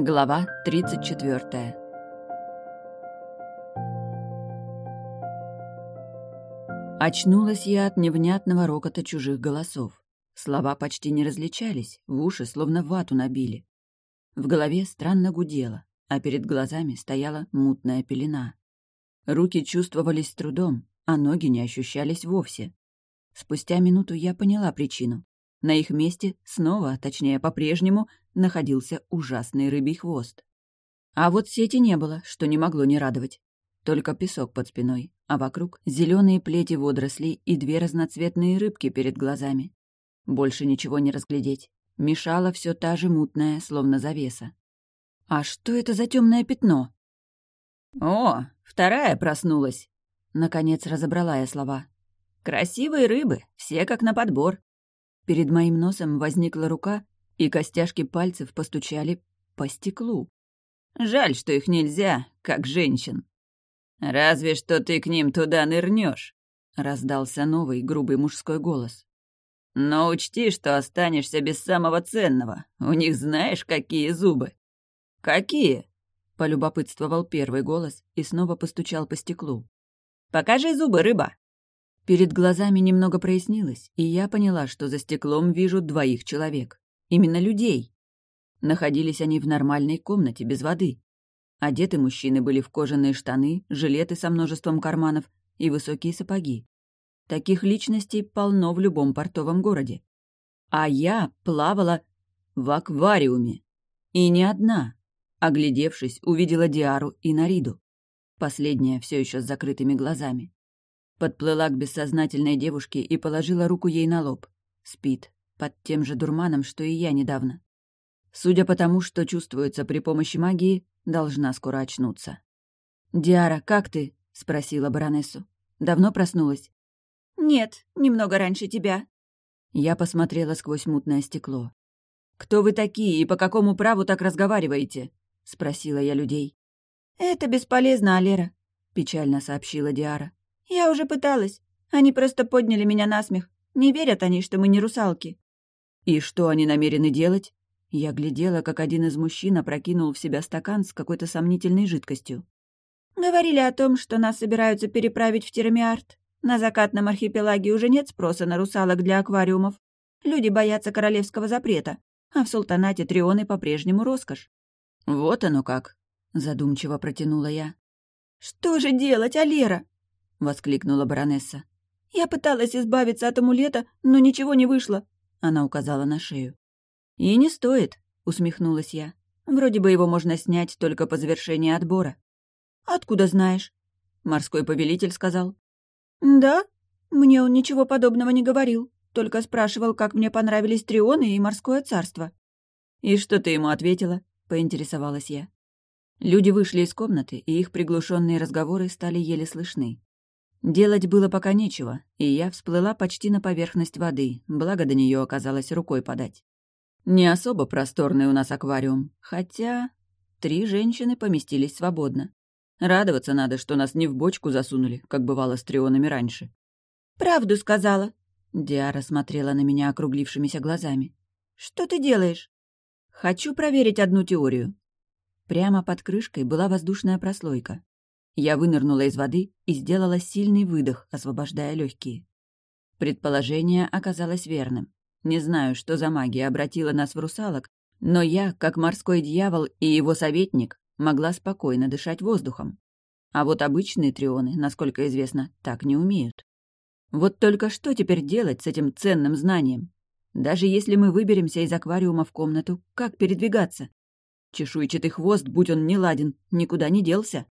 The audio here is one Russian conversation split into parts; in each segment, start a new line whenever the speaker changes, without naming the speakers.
Глава 34 Очнулась я от невнятного рокота чужих голосов. Слова почти не различались, в уши словно вату набили. В голове странно гудело, а перед глазами стояла мутная пелена. Руки чувствовались с трудом, а ноги не ощущались вовсе. Спустя минуту я поняла причину. На их месте снова, точнее по-прежнему, находился ужасный рыбий хвост. А вот сети не было, что не могло не радовать. Только песок под спиной, а вокруг зеленые плети водорослей и две разноцветные рыбки перед глазами. Больше ничего не разглядеть. Мешала все та же мутная, словно завеса. А что это за темное пятно? О, вторая проснулась. Наконец разобрала я слова. Красивые рыбы, все как на подбор. Перед моим носом возникла рука, и костяшки пальцев постучали по стеклу. Жаль, что их нельзя, как женщин. «Разве что ты к ним туда нырнешь», — раздался новый грубый мужской голос. «Но учти, что останешься без самого ценного. У них знаешь, какие зубы?» «Какие?» — полюбопытствовал первый голос и снова постучал по стеклу. «Покажи зубы, рыба!» Перед глазами немного прояснилось, и я поняла, что за стеклом вижу двоих человек. Именно людей. Находились они в нормальной комнате, без воды. Одеты мужчины были в кожаные штаны, жилеты со множеством карманов и высокие сапоги. Таких личностей полно в любом портовом городе. А я плавала в аквариуме. И не одна. Оглядевшись, увидела Диару и Нариду. Последняя все еще с закрытыми глазами. Подплыла к бессознательной девушке и положила руку ей на лоб. Спит, под тем же дурманом, что и я недавно. Судя по тому, что чувствуется при помощи магии, должна скоро очнуться. «Диара, как ты?» — спросила баронессу. «Давно проснулась?»
«Нет, немного раньше тебя».
Я посмотрела сквозь мутное стекло. «Кто вы такие и по какому праву так разговариваете?» — спросила я людей.
«Это бесполезно, Алера», — печально сообщила Диара. «Я уже пыталась. Они просто подняли меня на смех. Не верят они, что мы не русалки».
«И что они намерены делать?» Я глядела, как один из мужчин опрокинул в себя стакан с какой-то сомнительной жидкостью.
«Говорили о том, что нас собираются переправить в Теремиарт. На закатном архипелаге уже нет спроса на русалок для аквариумов. Люди боятся королевского запрета, а в султанате Трионы по-прежнему роскошь».
«Вот оно как», — задумчиво протянула я.
«Что же делать, Алера?» — воскликнула баронесса. «Я пыталась избавиться от амулета, но ничего не вышло», — она указала на шею.
«И не стоит», — усмехнулась я. «Вроде бы его можно снять только по завершении отбора».
«Откуда знаешь?»
— морской повелитель сказал.
«Да? Мне он ничего подобного не говорил, только спрашивал, как мне понравились Трионы и Морское царство».
«И что ты ему ответила?» — поинтересовалась я. Люди вышли из комнаты, и их приглушенные разговоры стали еле слышны. Делать было пока нечего, и я всплыла почти на поверхность воды, благо до нее оказалось рукой подать. Не особо просторный у нас аквариум, хотя три женщины поместились свободно. Радоваться надо, что нас не в бочку засунули, как бывало с трионами раньше.
«Правду сказала», —
Диара смотрела на меня округлившимися глазами.
«Что ты делаешь?»
«Хочу проверить одну теорию». Прямо под крышкой была воздушная прослойка. Я вынырнула из воды и сделала сильный выдох, освобождая легкие. Предположение оказалось верным. Не знаю, что за магия обратила нас в русалок, но я, как морской дьявол и его советник, могла спокойно дышать воздухом. А вот обычные трионы, насколько известно, так не умеют. Вот только что теперь делать с этим ценным знанием? Даже если мы выберемся из аквариума в комнату, как передвигаться? Чешуйчатый хвост, будь он не ладен, никуда не делся.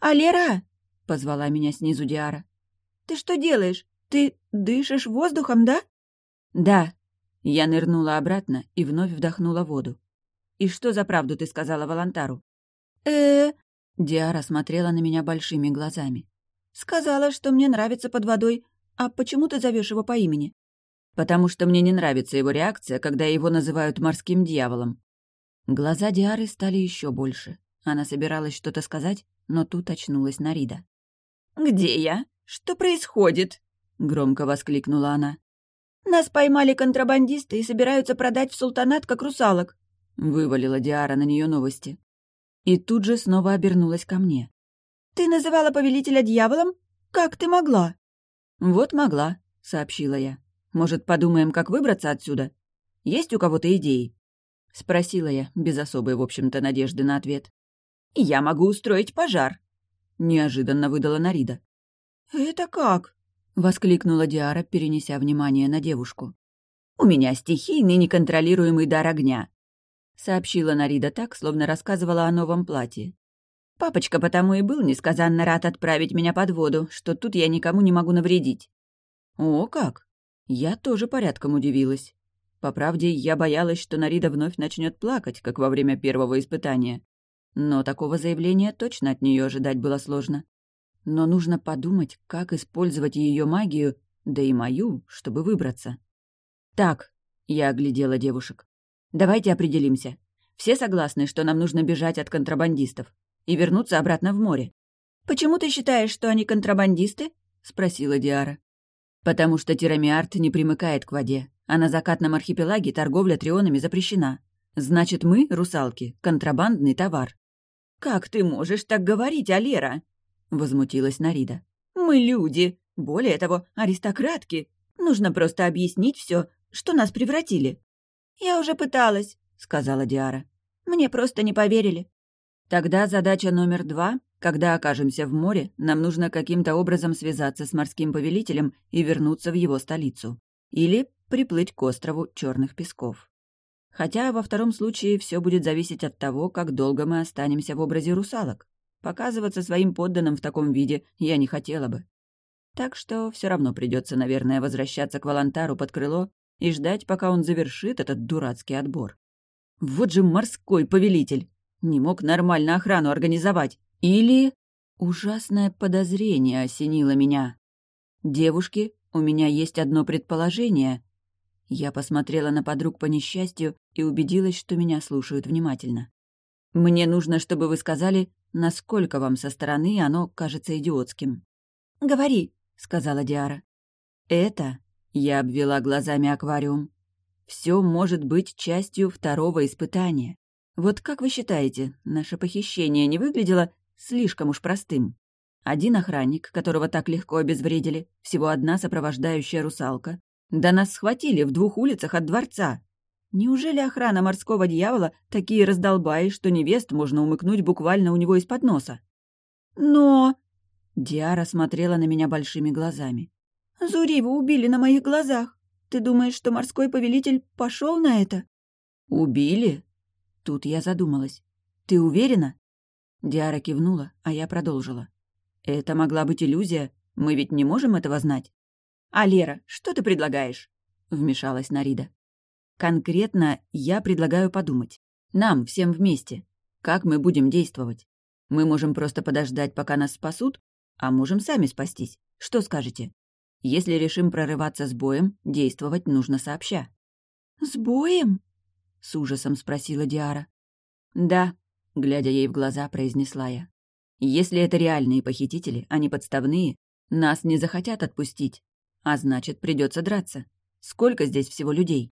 «Алера!»
— позвала меня снизу Диара.
«Ты что делаешь? Ты дышишь воздухом, да?»
«Да». Я нырнула обратно и вновь вдохнула воду. «И что за правду ты сказала Волонтару?»
э
Диара смотрела на меня большими глазами.
«Сказала, что мне нравится под водой. А почему ты зовешь его по имени?»
«Потому что мне не нравится его реакция, когда его называют морским дьяволом». Глаза Диары стали еще больше. Она собиралась что-то сказать, но тут очнулась Нарида.
«Где я? Что происходит?» — громко воскликнула она. «Нас поймали контрабандисты и собираются продать в султанат как русалок».
— вывалила Диара на нее новости. И тут же снова обернулась ко мне.
«Ты называла повелителя дьяволом? Как ты могла?»
«Вот могла», — сообщила я. «Может, подумаем, как выбраться отсюда? Есть у кого-то идеи?» — спросила я, без особой, в общем-то, надежды на ответ.
«Я могу устроить пожар», —
неожиданно выдала Нарида.
«Это как?»
— воскликнула Диара, перенеся внимание на девушку.
«У меня стихийный неконтролируемый дар огня», —
сообщила Нарида так, словно рассказывала о новом платье.
«Папочка потому и был несказанно рад отправить меня под воду, что тут я никому не могу навредить».
«О, как!» Я тоже порядком удивилась. По правде, я боялась, что Нарида вновь начнет плакать, как во время первого испытания. Но такого заявления точно от нее ожидать было сложно. Но нужно подумать, как использовать ее магию, да и мою, чтобы выбраться. «Так», — я оглядела девушек, — «давайте определимся. Все согласны, что нам нужно бежать от контрабандистов и вернуться обратно в море?»
«Почему ты считаешь, что они контрабандисты?» — спросила Диара.
«Потому что Тирамиарт не примыкает к воде, а на закатном архипелаге торговля трионами запрещена. Значит, мы, русалки, контрабандный товар.
«Как ты можешь так говорить, Алера?» — возмутилась Нарида. «Мы люди, более того, аристократки. Нужно просто объяснить все, что нас превратили». «Я уже пыталась», — сказала Диара. «Мне просто не поверили».
«Тогда задача номер два. Когда окажемся в море, нам нужно каким-то образом связаться с морским повелителем и вернуться в его столицу. Или приплыть к острову Черных Песков». Хотя во втором случае все будет зависеть от того, как долго мы останемся в образе русалок. Показываться своим подданным в таком виде я не хотела бы. Так что все равно придется, наверное, возвращаться к Волонтару под крыло и ждать, пока он завершит этот дурацкий отбор. Вот же морской повелитель! Не мог нормально охрану организовать. Или... Ужасное подозрение осенило меня. «Девушки, у меня есть одно предположение», я посмотрела на подруг по несчастью и убедилась, что меня слушают внимательно. «Мне нужно, чтобы вы сказали, насколько вам со стороны оно кажется идиотским».
«Говори», —
сказала Диара. «Это...» — я обвела глазами аквариум. «Все может быть частью второго испытания. Вот как вы считаете, наше похищение не выглядело слишком уж простым? Один охранник, которого так легко обезвредили, всего одна сопровождающая русалка, да нас схватили в двух улицах от дворца. Неужели охрана морского дьявола такие раздолбаи, что невест можно умыкнуть буквально у него из-под носа?
Но...
Диара смотрела на меня большими глазами.
«Зуриву убили на моих глазах. Ты думаешь, что морской повелитель пошел на это?»
«Убили?» Тут я задумалась. «Ты уверена?» Диара кивнула, а я продолжила. «Это могла быть иллюзия. Мы ведь не можем этого знать».
«А, Лера, что ты предлагаешь?»
— вмешалась Нарида. «Конкретно я предлагаю подумать. Нам, всем вместе. Как мы будем действовать? Мы можем просто подождать, пока нас спасут, а можем сами спастись. Что скажете? Если решим прорываться с боем, действовать нужно сообща».
«С боем?»
— с ужасом спросила Диара. «Да», — глядя ей в глаза, произнесла я. «Если это реальные похитители, а не подставные, нас не захотят отпустить, а значит, придется драться. Сколько здесь всего людей?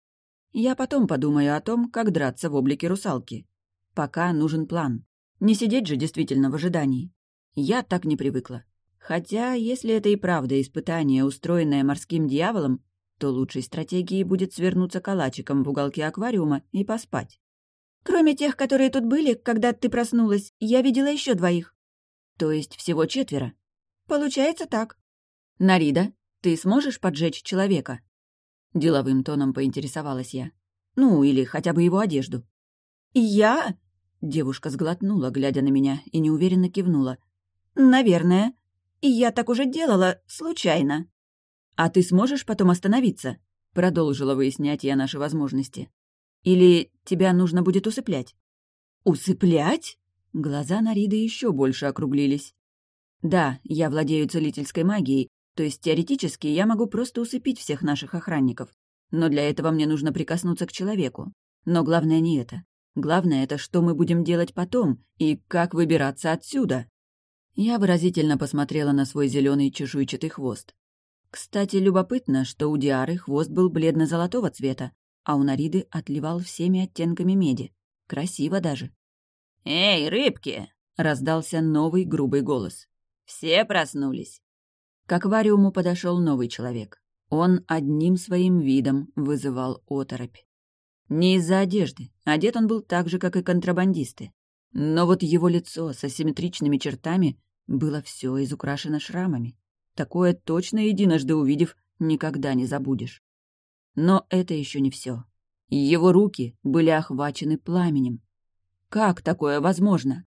Я потом подумаю о том, как драться в облике русалки. Пока нужен план. Не сидеть же действительно в ожидании. Я так не привыкла. Хотя, если это и правда испытание, устроенное морским дьяволом, то лучшей стратегией будет свернуться калачиком в уголке аквариума и поспать.
Кроме тех, которые тут были, когда ты проснулась, я видела еще двоих.
То есть всего четверо?
Получается так.
Нарида, ты сможешь поджечь человека?» Деловым тоном поинтересовалась я. «Ну, или хотя бы его одежду».
«Я?»
Девушка сглотнула, глядя на меня, и неуверенно кивнула.
«Наверное. И я так уже делала, случайно».
«А ты сможешь потом остановиться?» Продолжила выяснять я наши возможности. «Или тебя нужно будет усыплять?»
«Усыплять?»
Глаза Нариды еще больше округлились. «Да, я владею целительской магией, то есть теоретически я могу просто усыпить всех наших охранников. Но для этого мне нужно прикоснуться к человеку. Но главное не это. Главное это, что мы будем делать потом и как выбираться отсюда. Я выразительно посмотрела на свой зеленый чешуйчатый хвост. Кстати, любопытно, что у Диары хвост был бледно-золотого цвета, а у Нариды отливал всеми оттенками меди. Красиво даже.
«Эй, рыбки!» — раздался новый грубый голос. «Все проснулись?»
К аквариуму подошел новый человек. Он одним своим видом вызывал оторопь. Не из-за одежды. Одет он был так же, как и контрабандисты. Но вот его лицо с асимметричными чертами было все изукрашено шрамами. Такое точно единожды увидев, никогда не забудешь. Но это еще не все. Его руки были охвачены пламенем. Как такое возможно?